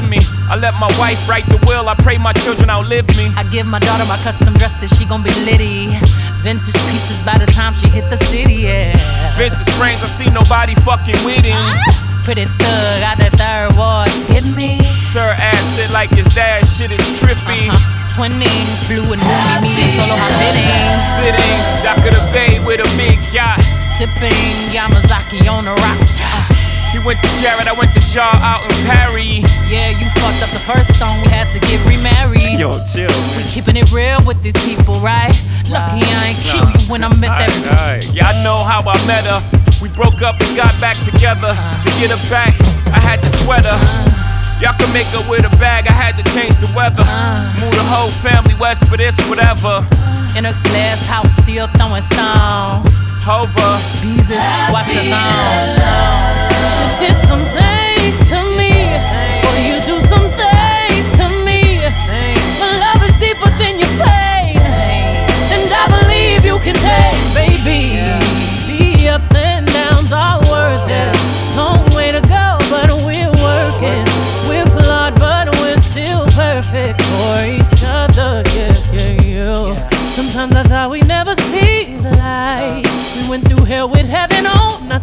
I let my wife write the will. I pray my children outlive me. I give my daughter my custom dresses, she gon' be litty. Vintage pieces by the time she hit the city, yeah. Vintage frames, I see nobody fucking with him. Pretty thug, got the third ward, hit me. Sir ass shit like his dad, shit is trippy. Uh-huh. Twinning, blue and Rumi, me and Hov fitting. Sitting, dock of the bay with a big yacht. Sipping Yamazaki on the rocks. He went to Jared, I went to JAR out in Paris. Yeah, you fucked up the first stone, we had to get remarried. Yo, chill. We keeping it real with these people, right? Lucky I ain't kill you when I met that. Alright, yeah, I know how I met her. We broke up and got back together. Uh-huh. To get her back, I had to sweat her. Uh-huh. Y'all can make her with a bag, I had to change the weather. Uh-huh. Move the whole family west for this, whatever. In a glass house, still throwing stones. Hova. Jesus, watch the thongs.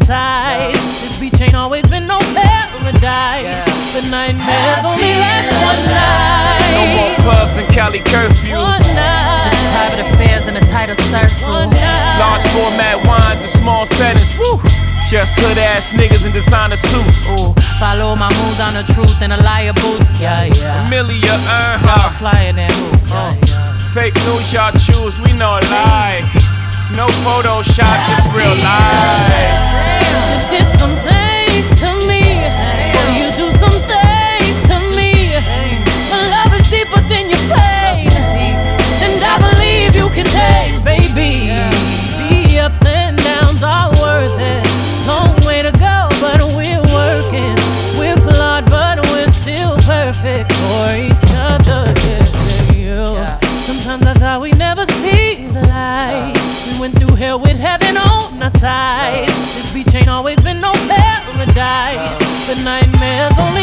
This beach ain't always been no paradise. The nightmares only last one night. No more clubs and Cali curfews. One night. Just private affairs in a tighter circle. One night. Large format wines and small settings. Woo. Just hood ass niggas in designer suits. Ooh, follow my moves on the truth and a liar boots. Yeah, yeah. Amelia uh-huh. Earhart. flyer than who? Yeah, yeah. Fake news y'all choose, we know a lie. No Photoshop, just real life. for each other, yeah, yeah. Sometimes I thought we never see the light. We went through hell with heaven on our side. This beach ain't always been no paradise, The nightmares only.